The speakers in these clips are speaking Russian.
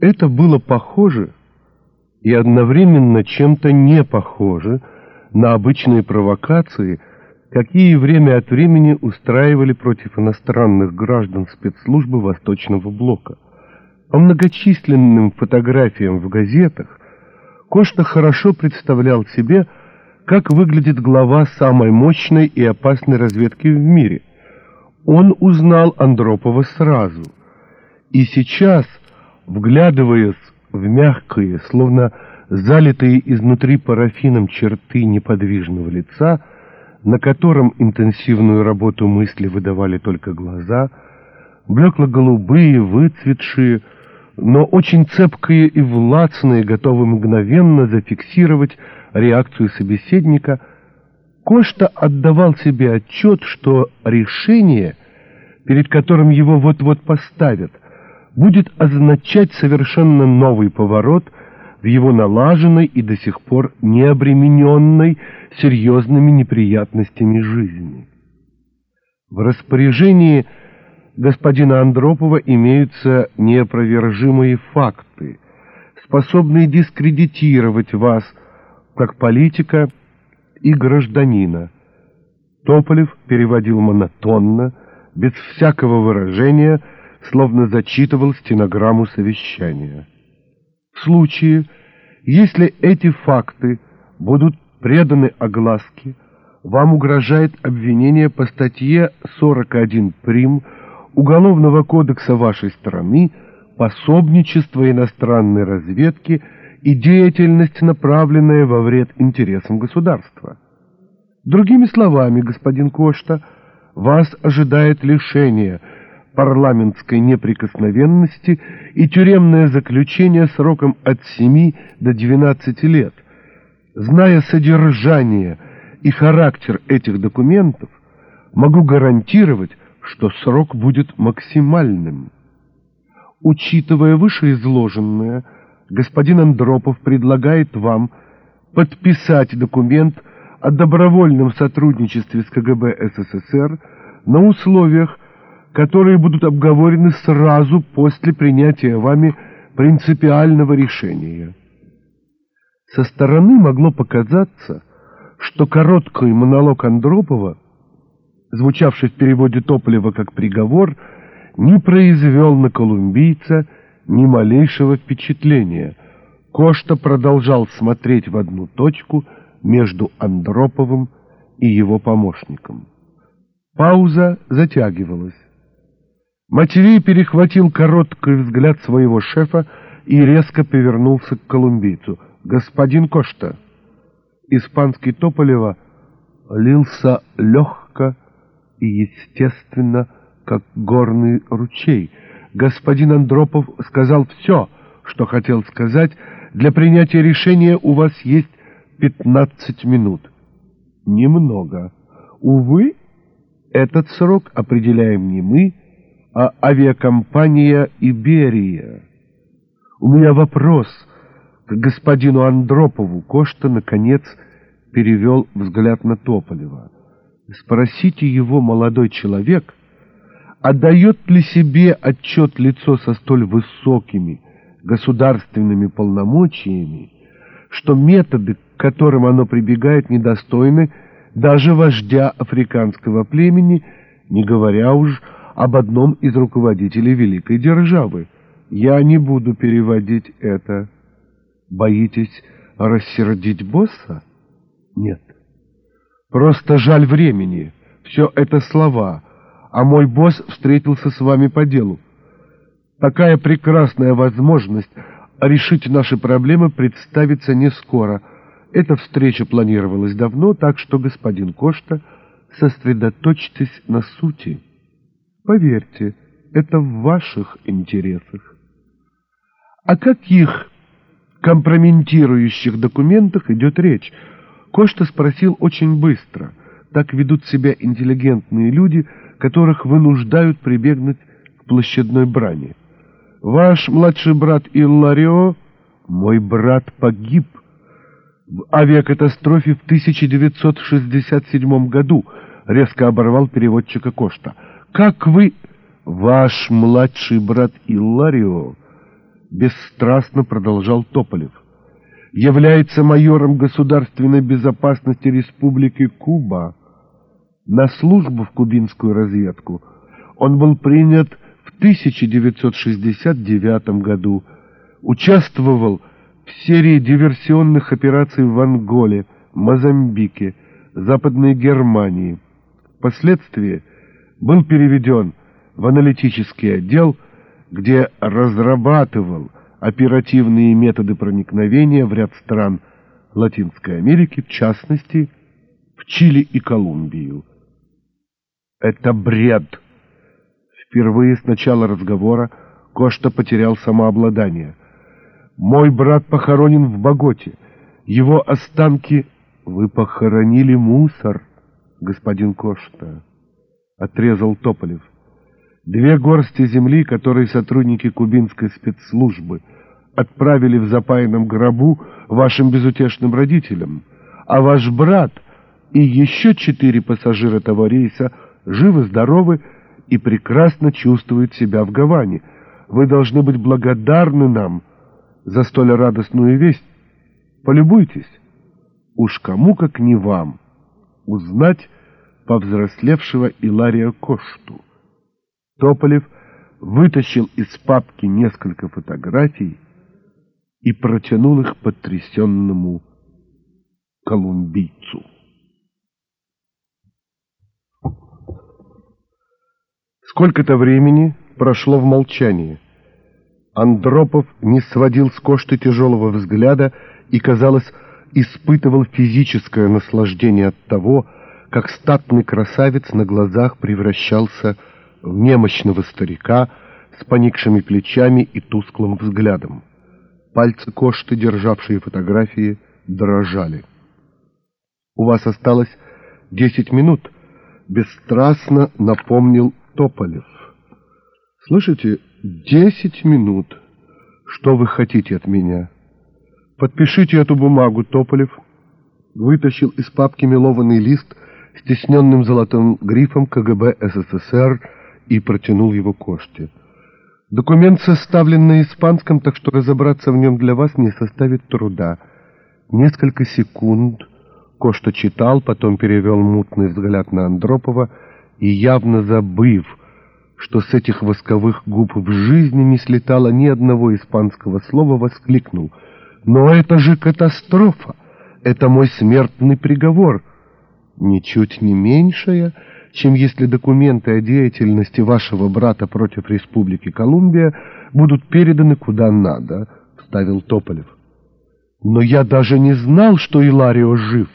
Это было похоже и одновременно чем-то не похоже на обычные провокации, какие время от времени устраивали против иностранных граждан спецслужбы Восточного Блока. По многочисленным фотографиям в газетах Кошта хорошо представлял себе, как выглядит глава самой мощной и опасной разведки в мире. Он узнал Андропова сразу. И сейчас, вглядываясь в мягкие, словно залитые изнутри парафином черты неподвижного лица, на котором интенсивную работу мысли выдавали только глаза, блекло-голубые, выцветшие, но очень цепкие и властные, готовы мгновенно зафиксировать реакцию собеседника, Кошта отдавал себе отчет, что решение, перед которым его вот-вот поставят, будет означать совершенно новый поворот в его налаженной и до сих пор не обремененной серьезными неприятностями жизни. В распоряжении господина Андропова имеются неопровержимые факты, способные дискредитировать вас как политика и гражданина. Тополев переводил монотонно, без всякого выражения, словно зачитывал стенограмму совещания. В случае, если эти факты будут преданы огласке, вам угрожает обвинение по статье 41 прим Уголовного кодекса вашей страны пособничество иностранной разведки и деятельность, направленная во вред интересам государства. Другими словами, господин Кошта, вас ожидает лишение парламентской неприкосновенности и тюремное заключение сроком от 7 до 12 лет. Зная содержание и характер этих документов, могу гарантировать, что срок будет максимальным. Учитывая вышеизложенное, господин Андропов предлагает вам подписать документ о добровольном сотрудничестве с КГБ СССР на условиях, которые будут обговорены сразу после принятия вами принципиального решения. Со стороны могло показаться, что короткий монолог Андропова звучавший в переводе Тополева как приговор, не произвел на колумбийца ни малейшего впечатления. Кошта продолжал смотреть в одну точку между Андроповым и его помощником. Пауза затягивалась. Матвей перехватил короткий взгляд своего шефа и резко повернулся к колумбийцу. «Господин Кошта!» Испанский Тополева лился легко, и естественно, как горный ручей. Господин Андропов сказал все, что хотел сказать. Для принятия решения у вас есть пятнадцать минут. Немного. Увы, этот срок определяем не мы, а авиакомпания «Иберия». У меня вопрос к господину Андропову. Кошта, наконец, перевел взгляд на Тополева. Спросите его, молодой человек, отдает ли себе отчет лицо со столь высокими государственными полномочиями, что методы, к которым оно прибегает, недостойны даже вождя африканского племени, не говоря уж об одном из руководителей великой державы. Я не буду переводить это. Боитесь рассердить босса? Нет. Просто жаль времени. Все это слова. А мой босс встретился с вами по делу. Такая прекрасная возможность решить наши проблемы представится не скоро. Эта встреча планировалась давно, так что, господин Кошта, сосредоточьтесь на сути. Поверьте, это в ваших интересах. О каких компрометирующих документах идет речь? Кошта спросил очень быстро. Так ведут себя интеллигентные люди, которых вынуждают прибегнуть к площадной брани. «Ваш младший брат Илларио, мой брат погиб в авиакатастрофе в 1967 году», резко оборвал переводчика Кошта. «Как вы...» «Ваш младший брат Илларио бесстрастно продолжал Тополев, является майором государственной безопасности Республики Куба. На службу в кубинскую разведку он был принят в 1969 году, участвовал в серии диверсионных операций в Анголе, Мозамбике, Западной Германии. Впоследствии был переведен в аналитический отдел, где разрабатывал оперативные методы проникновения в ряд стран Латинской Америки, в частности, в Чили и Колумбию. Это бред. Впервые с начала разговора Кошта потерял самообладание. Мой брат похоронен в Боготе. Его останки вы похоронили мусор, господин Кошта, отрезал Тополев. Две горсти земли, которые сотрудники кубинской спецслужбы отправили в запаянном гробу вашим безутешным родителям, а ваш брат и еще четыре пассажира того рейса живы-здоровы и прекрасно чувствуют себя в Гаване. Вы должны быть благодарны нам за столь радостную весть. Полюбуйтесь. Уж кому, как не вам, узнать повзрослевшего Илария Кошту. Тополев вытащил из папки несколько фотографий и протянул их потрясенному колумбийцу. Сколько-то времени прошло в молчании. Андропов не сводил с Кошты тяжелого взгляда и, казалось, испытывал физическое наслаждение от того, как статный красавец на глазах превращался в немощного старика с поникшими плечами и тусклым взглядом. Пальцы Кошты, державшие фотографии, дрожали. «У вас осталось десять минут», — бесстрастно напомнил Тополев. «Слышите, десять минут. Что вы хотите от меня?» «Подпишите эту бумагу, Тополев». Вытащил из папки мелованный лист с тесненным золотым грифом КГБ СССР и протянул его Коште. Документ составлен на испанском, так что разобраться в нем для вас не составит труда. Несколько секунд Кошта читал, потом перевел мутный взгляд на Андропова и, явно забыв, что с этих восковых губ в жизни не слетало ни одного испанского слова, воскликнул. «Но это же катастрофа! Это мой смертный приговор!» «Ничуть не меньшая!» чем если документы о деятельности вашего брата против Республики Колумбия будут переданы куда надо, — вставил Тополев. Но я даже не знал, что Иларио жив.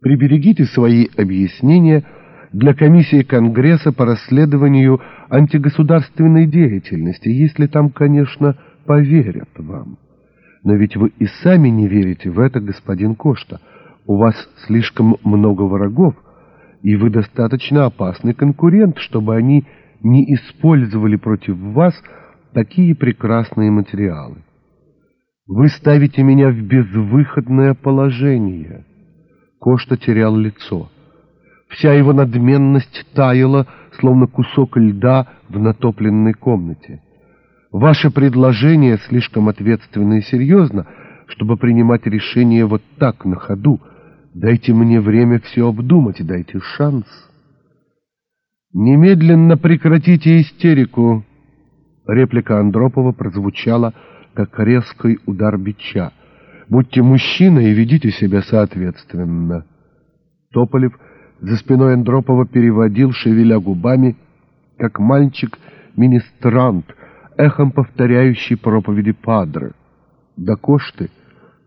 Приберегите свои объяснения для комиссии Конгресса по расследованию антигосударственной деятельности, если там, конечно, поверят вам. Но ведь вы и сами не верите в это, господин Кошта. У вас слишком много врагов — и вы достаточно опасный конкурент, чтобы они не использовали против вас такие прекрасные материалы. Вы ставите меня в безвыходное положение. Кошта терял лицо. Вся его надменность таяла, словно кусок льда в натопленной комнате. Ваше предложение слишком ответственно и серьезно, чтобы принимать решение вот так на ходу, Дайте мне время все обдумать дайте шанс. Немедленно прекратите истерику. Реплика Андропова прозвучала, как резкий удар бича. Будьте мужчиной и ведите себя соответственно. Тополев за спиной Андропова переводил, шевеля губами, как мальчик-министрант, эхом повторяющий проповеди Падре. До Кошты —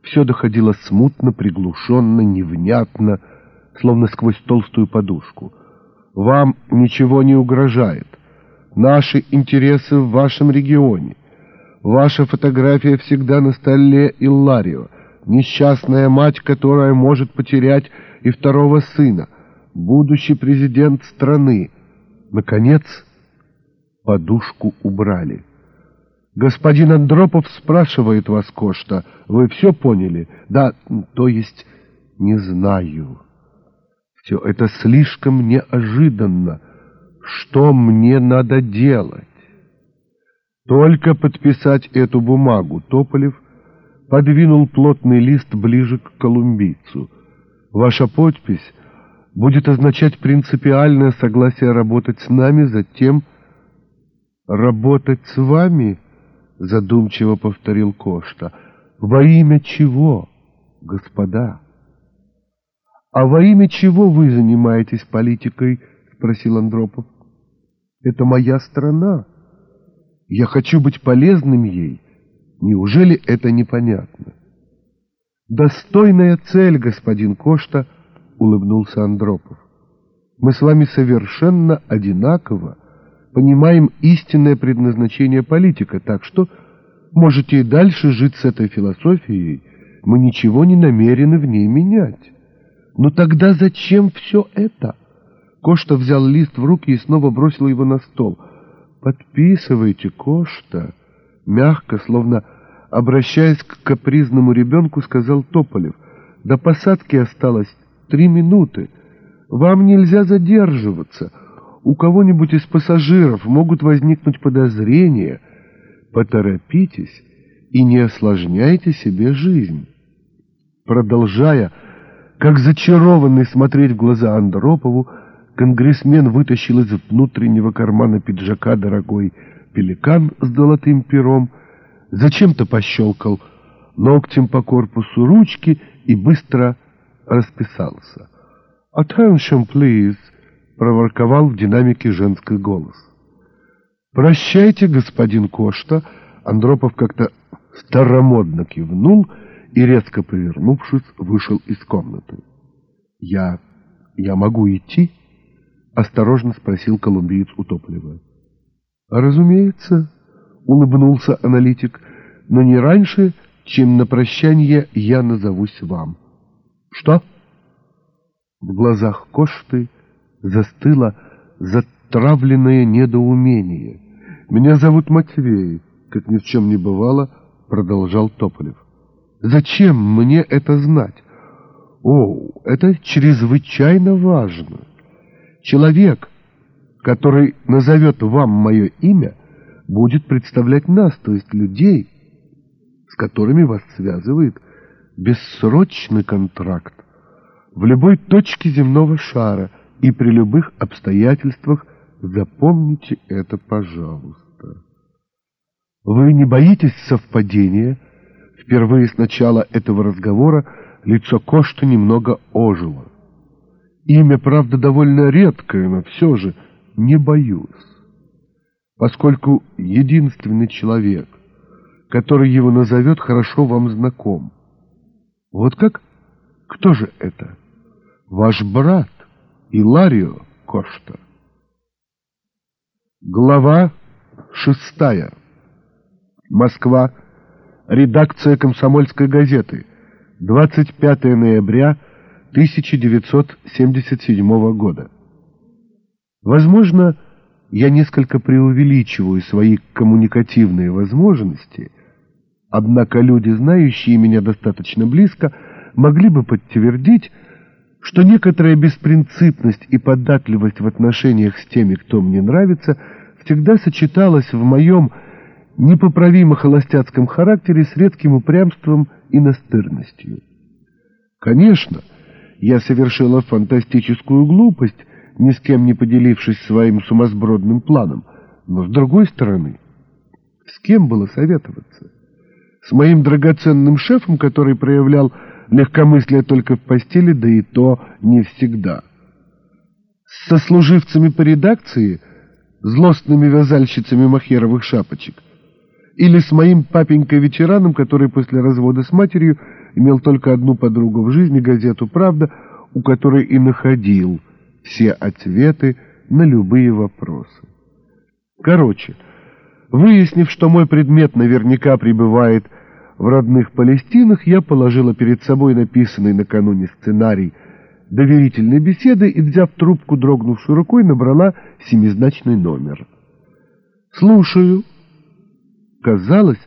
все доходило смутно, приглушенно, невнятно, словно сквозь толстую подушку. Вам ничего не угрожает. Наши интересы в вашем регионе. Ваша фотография всегда на столе Илларио. Несчастная мать, которая может потерять и второго сына. Будущий президент страны. Наконец, подушку убрали. Господин Андропов спрашивает вас, Кошта, вы все поняли? Да, то есть не знаю. Все это слишком неожиданно. Что мне надо делать? Только подписать эту бумагу Тополев подвинул плотный лист ближе к колумбийцу. Ваша подпись будет означать принципиальное согласие работать с нами, затем работать с вами, задумчиво повторил Кошта. Во имя чего, господа? А во имя чего вы занимаетесь политикой? спросил Андропов. Это моя страна. Я хочу быть полезным ей. Неужели это непонятно? Достойная цель, господин Кошта, улыбнулся Андропов. Мы с вами совершенно одинаково понимаем истинное предназначение политика, так что можете и дальше жить с этой философией, мы ничего не намерены в ней менять. Но тогда зачем все это? Кошта взял лист в руки и снова бросил его на стол — «Подписывайте, Кошта!» Мягко, словно обращаясь к капризному ребенку, сказал Тополев. «До посадки осталось три минуты. Вам нельзя задерживаться. У кого-нибудь из пассажиров могут возникнуть подозрения. Поторопитесь и не осложняйте себе жизнь». Продолжая, как зачарованный смотреть в глаза Андропову, Конгрессмен вытащил из внутреннего кармана пиджака дорогой пеликан с золотым пером, зачем-то пощелкал ногтем по корпусу ручки и быстро расписался. «Attention, please!» — проворковал в динамике женский голос. «Прощайте, господин Кошта!» Андропов как-то старомодно кивнул и, резко повернувшись, вышел из комнаты. «Я... я могу идти?» — осторожно спросил колумбиец у. «Разумеется», — улыбнулся аналитик, — «но не раньше, чем на прощание я назовусь вам». «Что?» В глазах Кошты застыло затравленное недоумение. «Меня зовут Матвей», — как ни в чем не бывало, продолжал Тополев. «Зачем мне это знать?» «О, это чрезвычайно важно». Человек, который назовет вам мое имя, будет представлять нас, то есть людей, с которыми вас связывает бессрочный контракт в любой точке земного шара и при любых обстоятельствах запомните это, пожалуйста. Вы не боитесь совпадения? Впервые с начала этого разговора лицо Кошта немного ожило. Имя, правда, довольно редкое, но все же не боюсь, поскольку единственный человек, который его назовет, хорошо вам знаком. Вот как? Кто же это? Ваш брат Иларио Кошта. Глава шестая. Москва. Редакция «Комсомольской газеты». 25 ноября 1977 года. Возможно, я несколько преувеличиваю свои коммуникативные возможности, однако люди, знающие меня достаточно близко, могли бы подтвердить, что некоторая беспринципность и податливость в отношениях с теми, кто мне нравится, всегда сочеталась в моем непоправимо холостяцком характере с редким упрямством и настырностью. Конечно, я совершила фантастическую глупость, ни с кем не поделившись своим сумасбродным планом. Но с другой стороны, с кем было советоваться? С моим драгоценным шефом, который проявлял легкомыслие только в постели, да и то не всегда. С сослуживцами по редакции, злостными вязальщицами махеровых шапочек. Или с моим папенькой-ветераном, который после развода с матерью имел только одну подругу в жизни, газету «Правда», у которой и находил все ответы на любые вопросы. Короче, выяснив, что мой предмет наверняка пребывает в родных Палестинах, я положила перед собой написанный накануне сценарий доверительной беседы и, взяв трубку дрогнувшей рукой, набрала семизначный номер. «Слушаю». Казалось,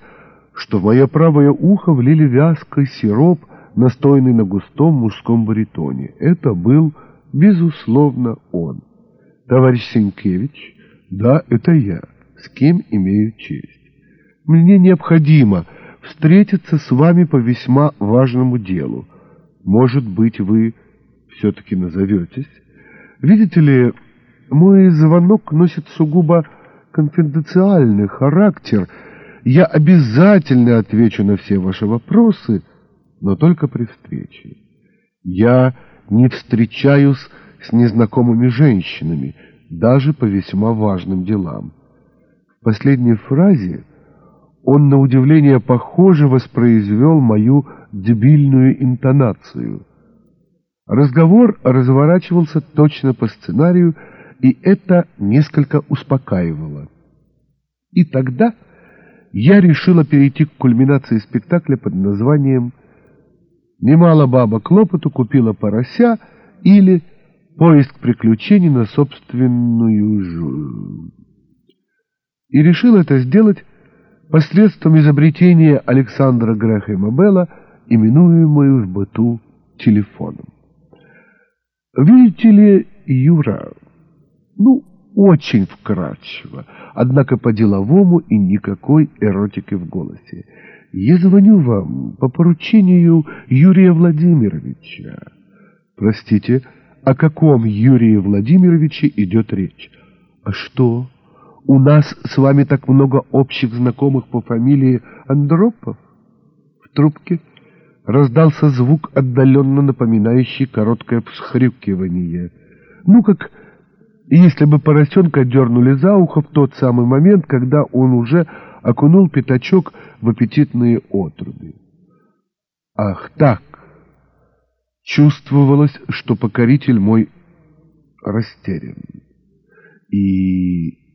что в мое правое ухо влили вязкий сироп, настойный на густом мужском баритоне. Это был, безусловно, он. «Товарищ Сенкевич?» «Да, это я. С кем имею честь?» Мне необходимо встретиться с вами по весьма важному делу. Может быть, вы все-таки назоветесь? Видите ли, мой звонок носит сугубо конфиденциальный характер. Я обязательно отвечу на все ваши вопросы, но только при встрече. Я не встречаюсь с незнакомыми женщинами, даже по весьма важным делам. В последней фразе он, на удивление похоже, воспроизвел мою дебильную интонацию. Разговор разворачивался точно по сценарию, и это несколько успокаивало. И тогда я решила перейти к кульминации спектакля под названием «Немало баба клопоту купила порося» или «Поиск приключений на собственную жизнь». И решил это сделать посредством изобретения Александра Грэхэма Белла, именуемую в быту телефоном. Видите ли, Юра, ну, очень вкрадчиво, однако по-деловому и никакой эротики в голосе. Я звоню вам по поручению Юрия Владимировича. Простите, о каком Юрии Владимировиче идет речь? А что? У нас с вами так много общих знакомых по фамилии Андропов? В трубке раздался звук, отдаленно напоминающий короткое всхрюкивание. Ну, как если бы поросенка дернули за ухо в тот самый момент, когда он уже окунул пятачок в аппетитные отруби. Ах так! Чувствовалось, что покоритель мой растерян. И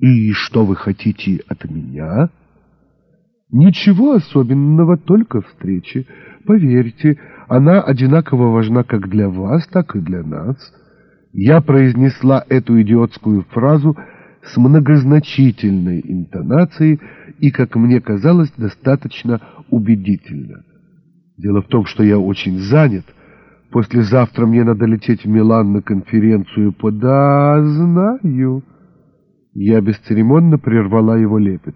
«И что вы хотите от меня?» «Ничего особенного, только встречи. Поверьте, она одинаково важна как для вас, так и для нас». Я произнесла эту идиотскую фразу с многозначительной интонацией и, как мне казалось, достаточно убедительно. Дело в том, что я очень занят. Послезавтра мне надо лететь в Милан на конференцию по... Да, знаю. Я бесцеремонно прервала его лепет.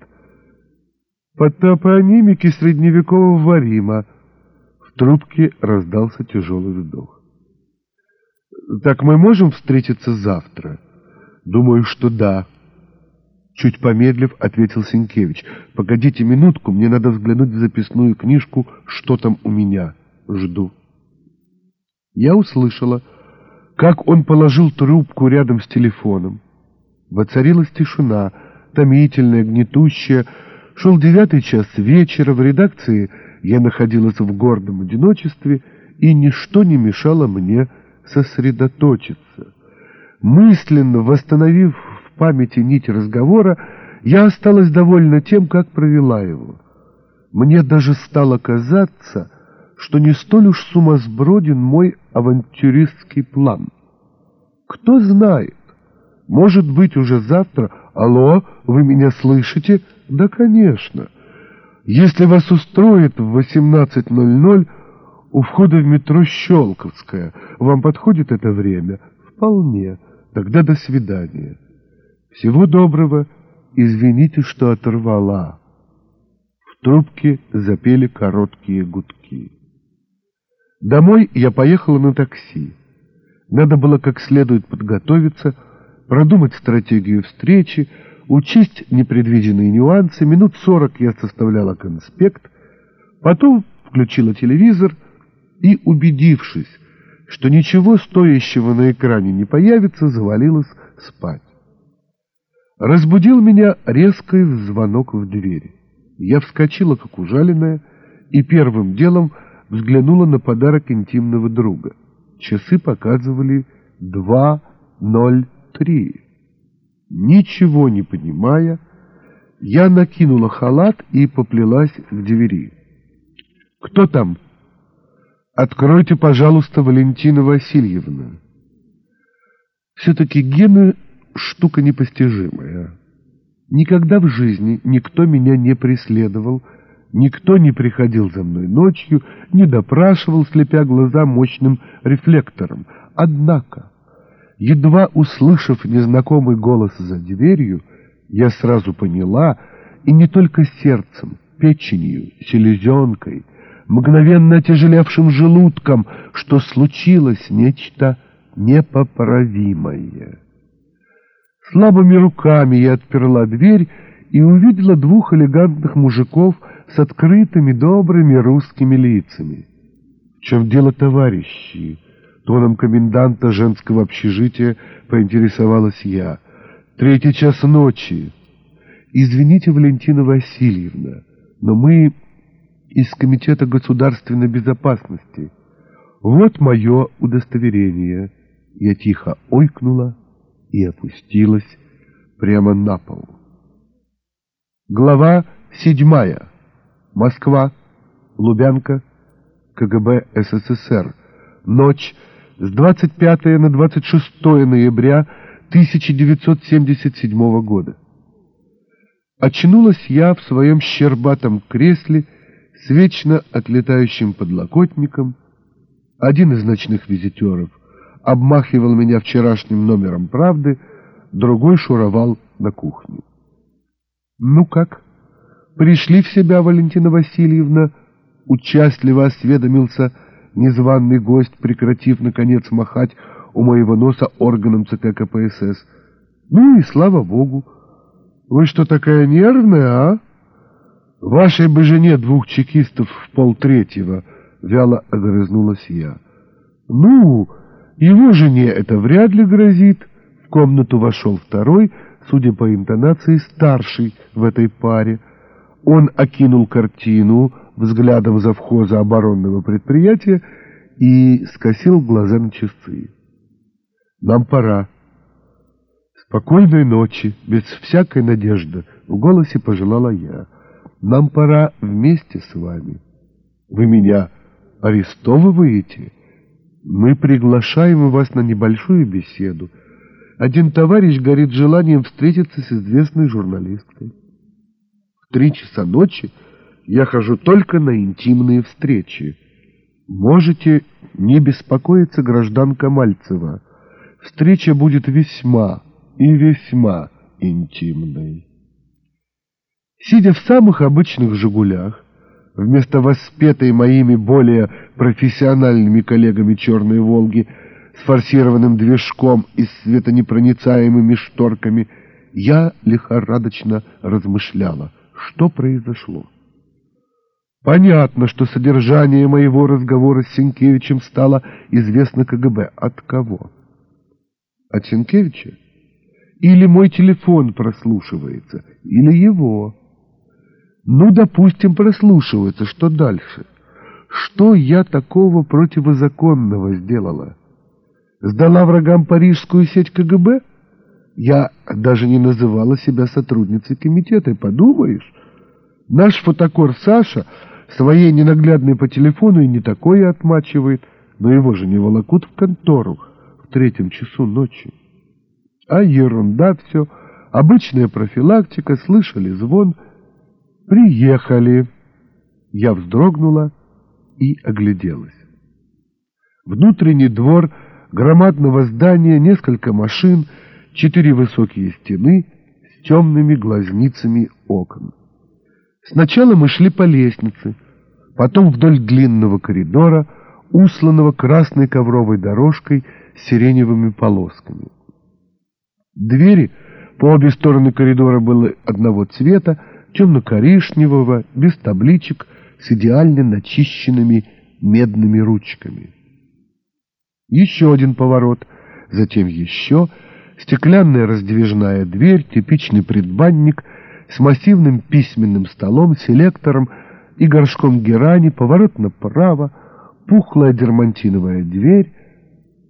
По топонимике средневекового Рима в трубке раздался тяжелый вздох. «Так мы можем встретиться завтра?» «Думаю, что да». Чуть помедлив, ответил Сенкевич. «Погодите минутку, мне надо взглянуть в записную книжку, что там у меня. Жду». Я услышала, как он положил трубку рядом с телефоном. Воцарилась тишина, томительная, гнетущая. Шел девятый час вечера, в редакции я находилась в гордом одиночестве, и ничто не мешало мне сосредоточиться. Мысленно восстановив в памяти нить разговора, я осталась довольна тем, как провела его. Мне даже стало казаться, что не столь уж сумасброден мой авантюристский план. Кто знает, может быть, уже завтра? Алло, вы меня слышите? Да, конечно. Если вас устроит в 18.00 у входа в метро Щелковская, вам подходит это время? Вполне. Тогда до свидания. Всего доброго. Извините, что оторвала. В трубке запели короткие гудки. Домой я поехала на такси. Надо было как следует подготовиться, продумать стратегию встречи, учесть непредвиденные нюансы. Минут сорок я составляла конспект, потом включила телевизор и, убедившись, что ничего стоящего на экране не появится, завалилась спать. Разбудил меня резкий звонок в двери. Я вскочила, как ужаленная, и первым делом взглянула на подарок интимного друга. Часы показывали два ноль три. Ничего не понимая, я накинула халат и поплелась к двери. «Кто там?» «Откройте, пожалуйста, Валентина Васильевна». Все-таки гены — штука непостижимая. Никогда в жизни никто меня не преследовал, никто не приходил за мной ночью, не допрашивал, слепя глаза мощным рефлектором. Однако... Едва услышав незнакомый голос за дверью, я сразу поняла и не только сердцем, печенью, селезенкой, мгновенно отяжелевшим желудком, что случилось нечто непоправимое. Слабыми руками я отперла дверь и увидела двух элегантных мужиков с открытыми добрыми русскими лицами. В чем дело, товарищи? Тоном коменданта женского общежития поинтересовалась я. Третий час ночи. Извините, Валентина Васильевна, но мы из Комитета государственной безопасности. Вот мое удостоверение. Я тихо ойкнула и опустилась прямо на пол. Глава седьмая. Москва. Лубянка. КГБ СССР. Ночь с 25 на 26 ноября 1977 года. Очнулась я в своем щербатом кресле с вечно отлетающим подлокотником. Один из ночных визитеров обмахивал меня вчерашним номером «Правды», другой шуровал на кухне. «Ну как? Пришли в себя, Валентина Васильевна?» Участливо осведомился незваный гость, прекратив, наконец, махать у моего носа органом ЦК КПСС. «Ну и слава богу! Вы что такая нервная, а?» «Вашей бы жене двух чекистов в полтретьего!» — вяло огрызнулась я. «Ну, его жене это вряд ли грозит». В комнату вошел второй, судя по интонации, старший в этой паре. Он окинул картину взглядом завхоза оборонного предприятия и скосил глаза на часы. «Нам пора». «Спокойной ночи, без всякой надежды», — в голосе пожелала я. «Нам пора вместе с вами. Вы меня арестовываете? Мы приглашаем вас на небольшую беседу. Один товарищ горит желанием встретиться с известной журналисткой. В три часа ночи я хожу только на интимные встречи. Можете не беспокоиться, гражданка Мальцева. Встреча будет весьма и весьма интимной. Сидя в самых обычных «Жигулях», вместо воспетой моими более профессиональными коллегами «Черной Волги» с форсированным движком и светонепроницаемыми шторками, я лихорадочно размышляла, что произошло. Понятно, что содержание моего разговора с Сенкевичем стало известно КГБ. От кого? От Сенкевича? Или мой телефон прослушивается, или его. Ну, допустим, прослушивается. Что дальше? Что я такого противозаконного сделала? Сдала врагам парижскую сеть КГБ? Я даже не называла себя сотрудницей комитета, подумаешь. Наш фотокор Саша своей ненаглядной по телефону и не такое отмачивает, но его же не волокут в контору в третьем часу ночи. А ерунда все, обычная профилактика, слышали звон. Приехали. Я вздрогнула и огляделась. Внутренний двор громадного здания, несколько машин, четыре высокие стены с темными глазницами окон. Сначала мы шли по лестнице, потом вдоль длинного коридора, усланного красной ковровой дорожкой с сиреневыми полосками. Двери по обе стороны коридора были одного цвета, темно-коричневого, без табличек, с идеально начищенными медными ручками. Еще один поворот, затем еще, стеклянная раздвижная дверь, типичный предбанник с массивным письменным столом, селектором и горшком герани, поворот направо, пухлая дермантиновая дверь,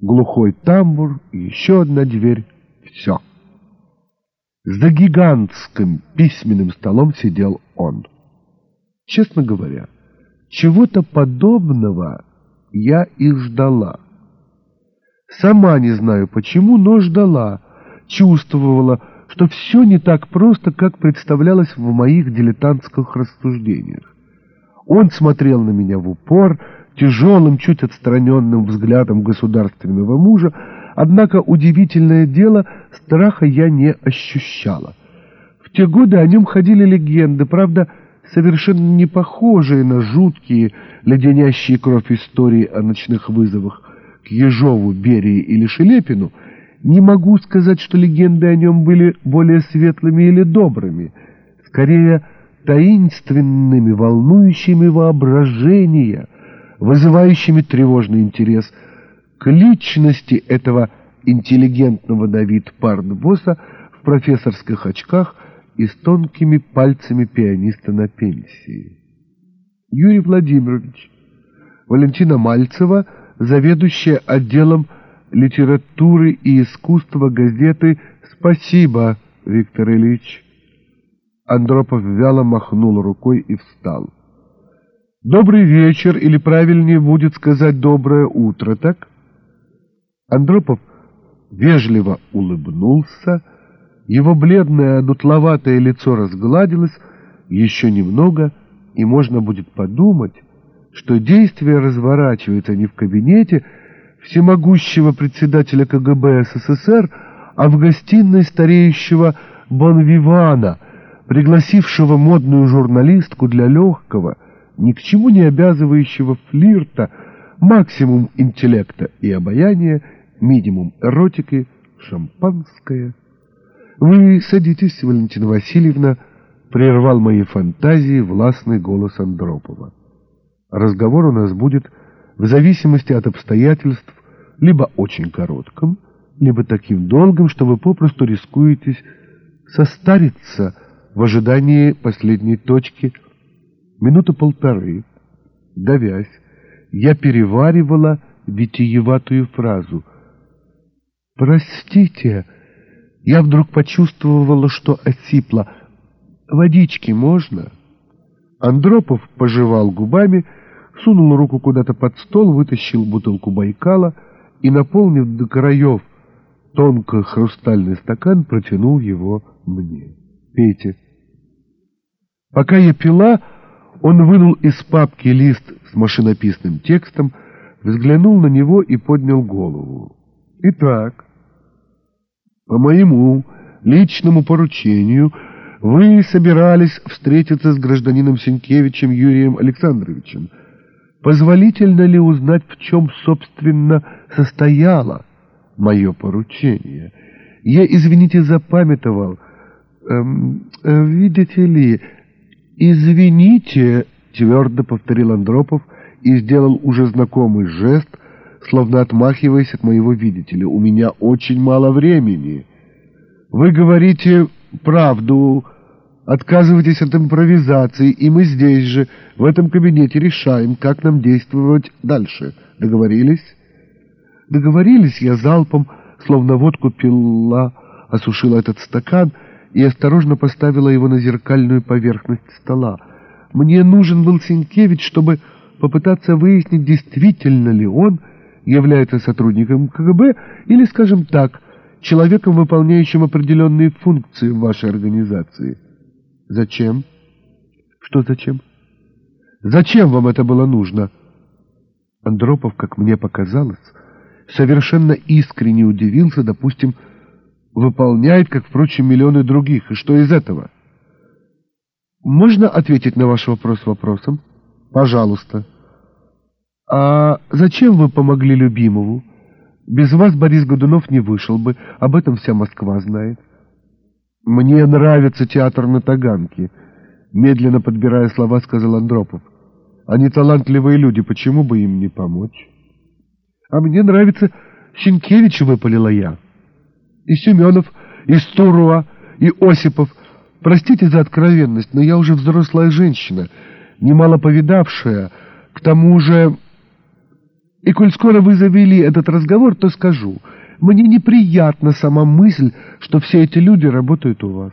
глухой тамбур и еще одна дверь. Все. За гигантским письменным столом сидел он. Честно говоря, чего-то подобного я и ждала. Сама не знаю почему, но ждала, чувствовала, что все не так просто, как представлялось в моих дилетантских рассуждениях. Он смотрел на меня в упор, тяжелым, чуть отстраненным взглядом государственного мужа, однако удивительное дело, страха я не ощущала. В те годы о нем ходили легенды, правда, совершенно не похожие на жуткие, леденящие кровь истории о ночных вызовах к Ежову, Берии или Шелепину, не могу сказать, что легенды о нем были более светлыми или добрыми, скорее таинственными, волнующими воображения, вызывающими тревожный интерес к личности этого интеллигентного на вид парнбосса в профессорских очках и с тонкими пальцами пианиста на пенсии. Юрий Владимирович, Валентина Мальцева, заведующая отделом литературы и искусства газеты «Спасибо, Виктор Ильич». Андропов вяло махнул рукой и встал. «Добрый вечер, или правильнее будет сказать «доброе утро», так?» Андропов вежливо улыбнулся, его бледное, дутловатое лицо разгладилось, еще немного, и можно будет подумать, что действие разворачивается не в кабинете всемогущего председателя КГБ СССР, а в гостиной стареющего Бонвивана, пригласившего модную журналистку для легкого, ни к чему не обязывающего флирта, максимум интеллекта и обаяния, минимум эротики, шампанское. «Вы садитесь, Валентина Васильевна», — прервал мои фантазии властный голос Андропова. «Разговор у нас будет в зависимости от обстоятельств либо очень коротким, либо таким долгим, что вы попросту рискуетесь состариться в ожидании последней точки. Минуты полторы, давясь, я переваривала витиеватую фразу. «Простите», я вдруг почувствовала, что осипла. «Водички можно?» Андропов пожевал губами, сунул руку куда-то под стол, вытащил бутылку Байкала и, наполнив до краев тонко хрустальный стакан, протянул его мне. «Пейте». Пока я пила, он вынул из папки лист с машинописным текстом, взглянул на него и поднял голову. «Итак...» По моему личному поручению вы собирались встретиться с гражданином Сенкевичем Юрием Александровичем. Позволительно ли узнать, в чем, собственно, состояло мое поручение? Я, извините, запамятовал. Эм, э, видите ли, извините, твердо повторил Андропов и сделал уже знакомый жест — словно отмахиваясь от моего видителя. «У меня очень мало времени. Вы говорите правду, отказываетесь от импровизации, и мы здесь же, в этом кабинете, решаем, как нам действовать дальше. Договорились?» «Договорились» я залпом, словно водку пила, осушила этот стакан и осторожно поставила его на зеркальную поверхность стола. Мне нужен был Сенкевич, чтобы попытаться выяснить, действительно ли он является сотрудником КГБ или, скажем так, человеком, выполняющим определенные функции в вашей организации. Зачем? Что зачем? Зачем вам это было нужно? Андропов, как мне показалось, совершенно искренне удивился, допустим, выполняет, как, впрочем, миллионы других. И что из этого? Можно ответить на ваш вопрос вопросом? Пожалуйста. «А зачем вы помогли любимому? Без вас Борис Годунов не вышел бы, об этом вся Москва знает». «Мне нравится театр на Таганке», — медленно подбирая слова, сказал Андропов. «Они талантливые люди, почему бы им не помочь?» «А мне нравится Щенкевич», — выпалила я. «И Семенов, и Стуруа, и Осипов. Простите за откровенность, но я уже взрослая женщина, немало повидавшая. К тому же и коль скоро вы завели этот разговор, то скажу, мне неприятна сама мысль, что все эти люди работают у вас.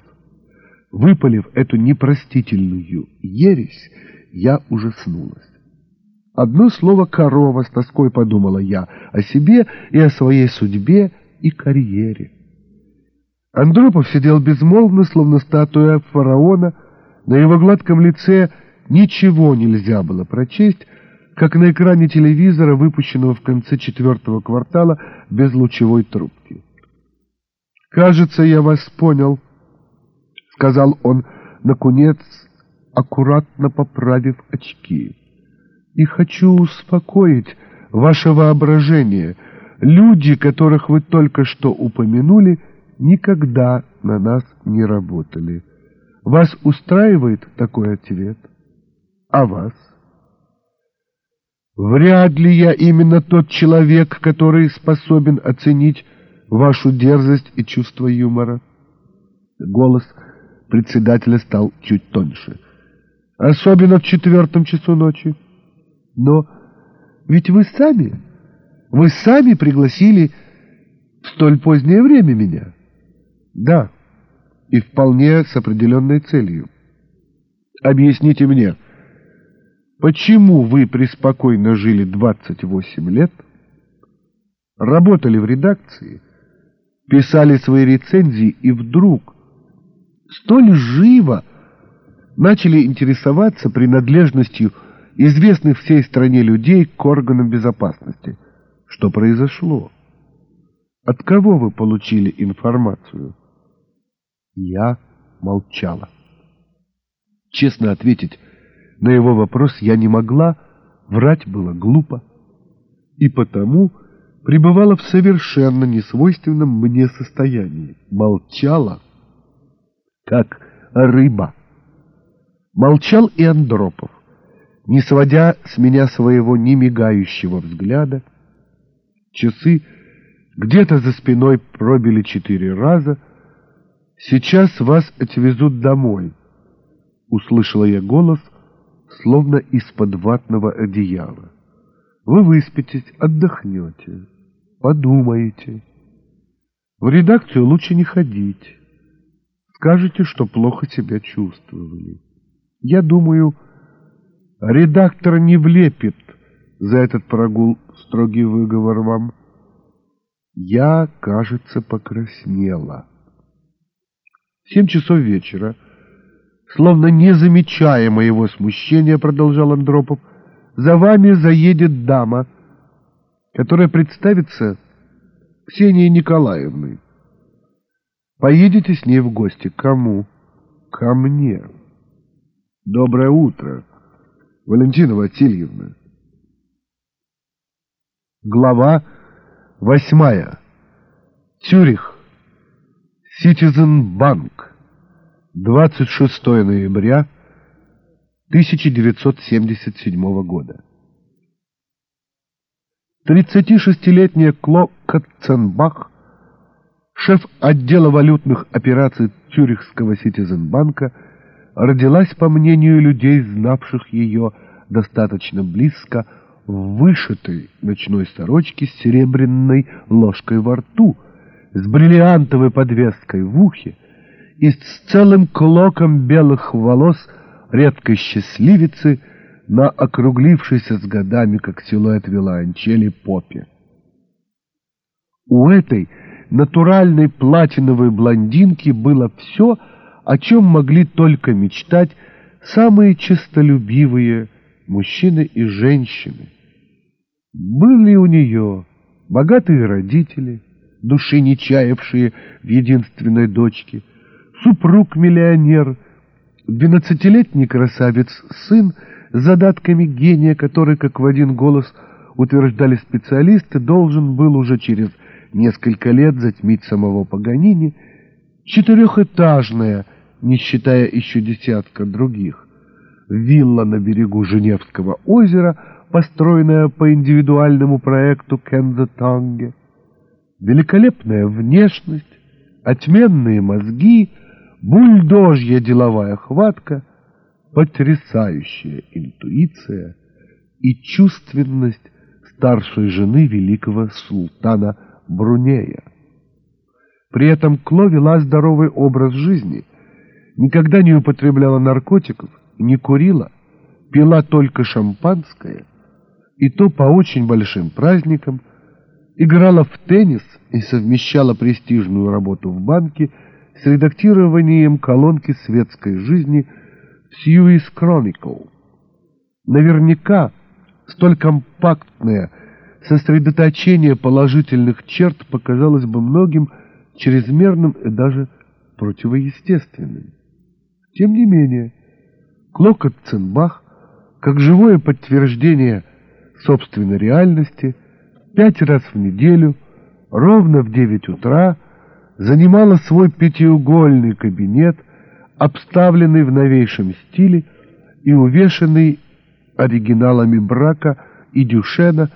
Выпалив эту непростительную ересь, я ужаснулась. Одно слово «корова» с тоской подумала я о себе и о своей судьбе и карьере. Андропов сидел безмолвно, словно статуя фараона. На его гладком лице ничего нельзя было прочесть, как на экране телевизора, выпущенного в конце четвертого квартала без лучевой трубки. «Кажется, я вас понял», — сказал он, наконец, аккуратно поправив очки. «И хочу успокоить ваше воображение. Люди, которых вы только что упомянули, никогда на нас не работали. Вас устраивает такой ответ? А вас?» Вряд ли я именно тот человек, который способен оценить вашу дерзость и чувство юмора. Голос председателя стал чуть тоньше. Особенно в четвертом часу ночи. Но ведь вы сами, вы сами пригласили в столь позднее время меня. Да, и вполне с определенной целью. Объясните мне, — Почему вы преспокойно жили 28 лет, работали в редакции, писали свои рецензии и вдруг столь живо начали интересоваться принадлежностью известных всей стране людей к органам безопасности? Что произошло? От кого вы получили информацию? Я молчала. Честно ответить, на его вопрос я не могла, врать было глупо. И потому пребывала в совершенно несвойственном мне состоянии. Молчала, как рыба. Молчал и Андропов, не сводя с меня своего немигающего взгляда. Часы где-то за спиной пробили четыре раза. «Сейчас вас отвезут домой», — услышала я голос — словно из-под ватного одеяла. Вы выспитесь, отдохнете, подумаете. В редакцию лучше не ходить. Скажете, что плохо себя чувствовали. Я думаю, редактор не влепит за этот прогул строгий выговор вам. Я, кажется, покраснела. В семь часов вечера Словно не замечая моего смущения, продолжал Андропов, за вами заедет дама, которая представится Ксенией Николаевной. Поедете с ней в гости. Кому? Ко мне. Доброе утро, Валентина Васильевна. Глава восьмая. Цюрих. Ситизен Банк. 26 ноября 1977 года. 36-летняя Кло Катценбах, шеф отдела валютных операций Цюрихского Ситизенбанка, родилась, по мнению людей, знавших ее достаточно близко, в вышитой ночной сорочке с серебряной ложкой во рту, с бриллиантовой подвеской в ухе, и с целым клоком белых волос редкой счастливицы на округлившейся с годами, как силуэт виланчели, попе. У этой натуральной платиновой блондинки было все, о чем могли только мечтать самые честолюбивые мужчины и женщины. Были у нее богатые родители, души не чаявшие в единственной дочке, супруг-миллионер, двенадцатилетний красавец-сын с задатками гения, который, как в один голос утверждали специалисты, должен был уже через несколько лет затмить самого Паганини, четырехэтажная, не считая еще десятка других, вилла на берегу Женевского озера, построенная по индивидуальному проекту Кенза Танге, великолепная внешность, отменные мозги — бульдожья деловая хватка, потрясающая интуиция и чувственность старшей жены великого султана Брунея. При этом Кло вела здоровый образ жизни, никогда не употребляла наркотиков, не курила, пила только шампанское, и то по очень большим праздникам, играла в теннис и совмещала престижную работу в банке с редактированием колонки светской жизни «Сьюис Chronicle. Наверняка столь компактное сосредоточение положительных черт показалось бы многим чрезмерным и даже противоестественным. Тем не менее, Клокот Ценбах, как живое подтверждение собственной реальности, пять раз в неделю, ровно в девять утра, занимала свой пятиугольный кабинет, обставленный в новейшем стиле и увешанный оригиналами Брака и Дюшена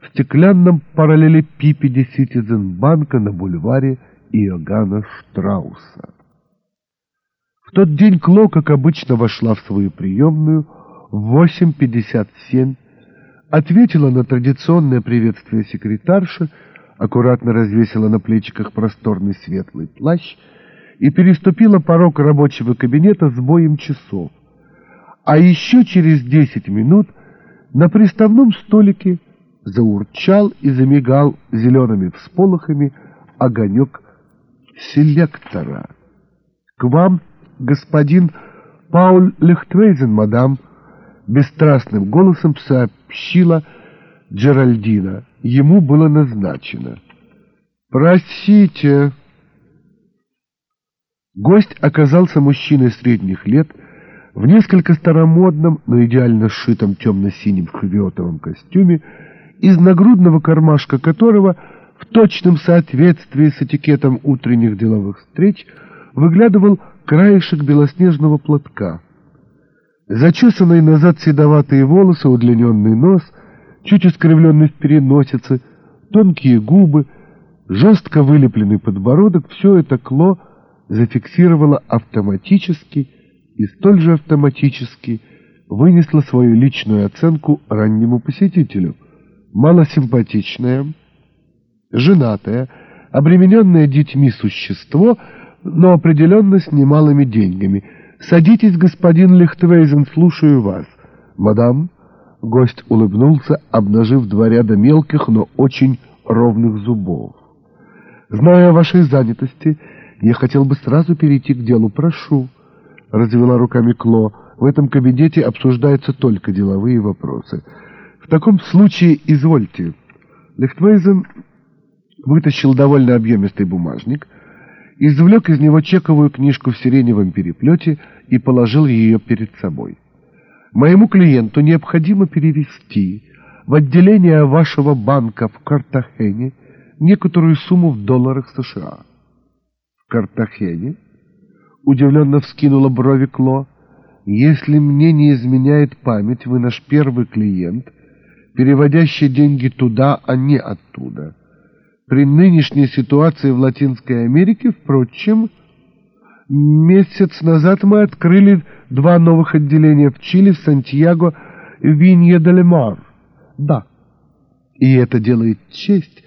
в стеклянном параллелепипеде Ситизенбанка на бульваре Иоганна Штрауса. В тот день Кло, как обычно, вошла в свою приемную в 8.57, ответила на традиционное приветствие секретарши, аккуратно развесила на плечиках просторный светлый плащ и переступила порог рабочего кабинета с боем часов. А еще через десять минут на приставном столике заурчал и замигал зелеными всполохами огонек селектора. «К вам, господин Пауль Лехтвейзен, мадам!» Бесстрастным голосом сообщила Джеральдина. Ему было назначено. «Простите!» Гость оказался мужчиной средних лет, в несколько старомодном, но идеально сшитом темно-синем хвиотовом костюме, из нагрудного кармашка которого в точном соответствии с этикетом утренних деловых встреч выглядывал краешек белоснежного платка. Зачесанные назад седоватые волосы, удлиненный нос, чуть искривленный в переносице, тонкие губы, жестко вылепленный подбородок — все это Кло зафиксировало автоматически и столь же автоматически вынесло свою личную оценку раннему посетителю. Малосимпатичное, женатое, обремененное детьми существо, но определенно с немалыми деньгами. «Садитесь, господин Лихтвейзен, слушаю вас». «Мадам?» Гость улыбнулся, обнажив два ряда мелких, но очень ровных зубов. «Зная о вашей занятости, я хотел бы сразу перейти к делу. Прошу». — развела руками Кло. «В этом кабинете обсуждаются только деловые вопросы. В таком случае извольте». Лехтвейзен вытащил довольно объемистый бумажник, извлек из него чековую книжку в сиреневом переплете и положил ее перед собой. «Моему клиенту необходимо перевести в отделение вашего банка в Картахене некоторую сумму в долларах США». «В Картахене?» Удивленно вскинула брови Кло. «Если мне не изменяет память, вы наш первый клиент, переводящий деньги туда, а не оттуда. При нынешней ситуации в Латинской Америке, впрочем, месяц назад мы открыли два новых отделения в Чили, в Сантьяго Винья-де-Лемар. Да, и это делает честь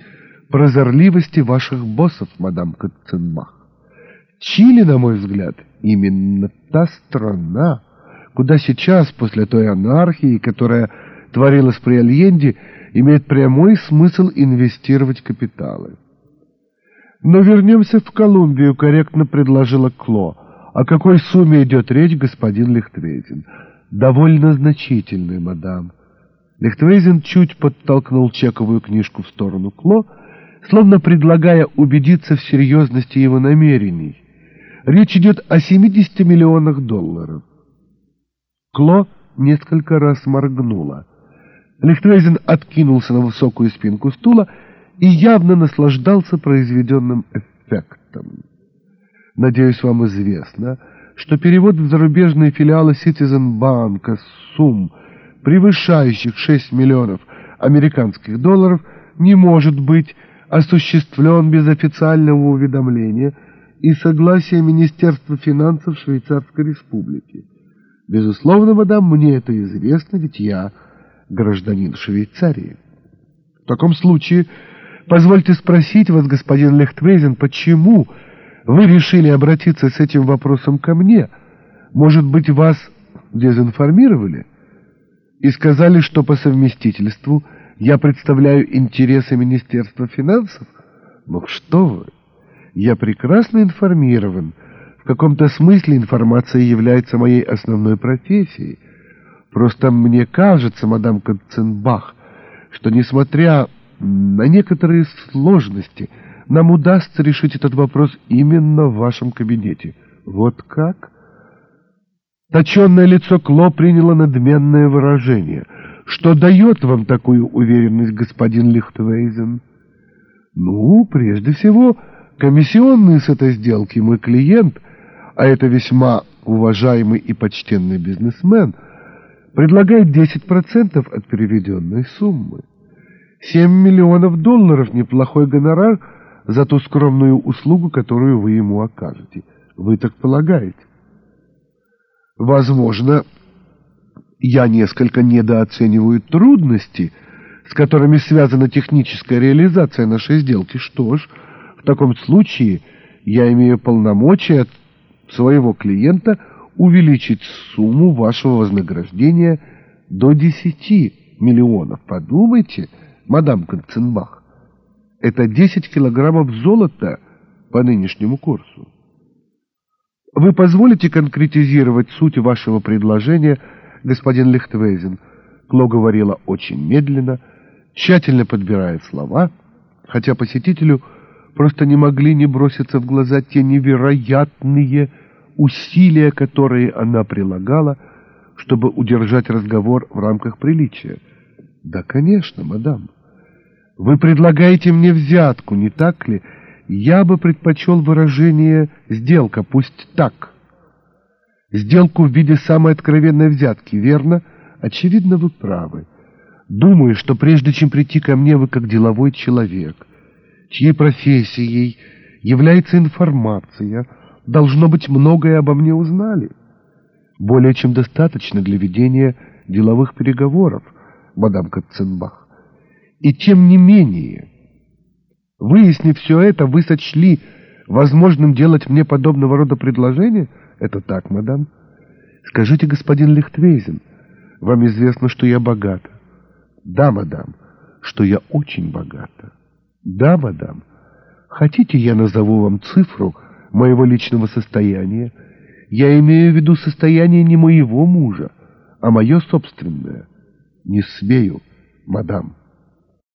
прозорливости ваших боссов, мадам Катценбах. Чили, на мой взгляд, именно та страна, куда сейчас, после той анархии, которая творилась при Альенде, имеет прямой смысл инвестировать капиталы. Но вернемся в Колумбию, корректно предложила Кло. О какой сумме идет речь, господин Лихтвейзен? Довольно значительной, мадам. Лихтвейзен чуть подтолкнул чековую книжку в сторону Кло, словно предлагая убедиться в серьезности его намерений. Речь идет о 70 миллионах долларов. Кло несколько раз моргнула. Лихтвейзен откинулся на высокую спинку стула и явно наслаждался произведенным эффектом. Надеюсь, вам известно, что перевод в зарубежные филиалы Citizen Банка сумм, превышающих 6 миллионов американских долларов, не может быть осуществлен без официального уведомления – и согласия Министерства финансов Швейцарской Республики. Безусловно, мадам, мне это известно, ведь я гражданин Швейцарии. В таком случае, позвольте спросить вас, господин Лехтвейзен, почему вы решили обратиться с этим вопросом ко мне? Может быть, вас дезинформировали? И сказали, что по совместительству я представляю интересы Министерства финансов? Ну что вы! Я прекрасно информирован. В каком-то смысле информация является моей основной профессией. Просто мне кажется, мадам Конценбах, что, несмотря на некоторые сложности, нам удастся решить этот вопрос именно в вашем кабинете. Вот как? Точенное лицо Кло приняло надменное выражение. «Что дает вам такую уверенность, господин Лихтвейзен?» «Ну, прежде всего, комиссионные с этой сделки мой клиент, а это весьма уважаемый и почтенный бизнесмен, предлагает 10% от переведенной суммы. 7 миллионов долларов – неплохой гонорар за ту скромную услугу, которую вы ему окажете. Вы так полагаете?» Возможно, я несколько недооцениваю трудности, с которыми связана техническая реализация нашей сделки. Что ж, в таком случае я имею полномочия от своего клиента увеличить сумму вашего вознаграждения до 10 миллионов. Подумайте, мадам Конценбах, это 10 килограммов золота по нынешнему курсу. Вы позволите конкретизировать суть вашего предложения, господин Лихтвейзен? Кло говорила очень медленно, тщательно подбирая слова, хотя посетителю просто не могли не броситься в глаза те невероятные усилия, которые она прилагала, чтобы удержать разговор в рамках приличия. «Да, конечно, мадам. Вы предлагаете мне взятку, не так ли?» Я бы предпочел выражение «сделка», пусть так. Сделку в виде самой откровенной взятки, верно? Очевидно, вы правы. Думаю, что прежде чем прийти ко мне, вы как деловой человек, чьей профессией является информация, должно быть, многое обо мне узнали. Более чем достаточно для ведения деловых переговоров, мадам Катценбах. И тем не менее... Выяснив все это, вы сочли возможным делать мне подобного рода предложение? Это так, мадам? Скажите, господин Лихтвейзен, вам известно, что я богата. Да, мадам, что я очень богата. Да, мадам. Хотите, я назову вам цифру моего личного состояния? Я имею в виду состояние не моего мужа, а мое собственное. Не смею, мадам.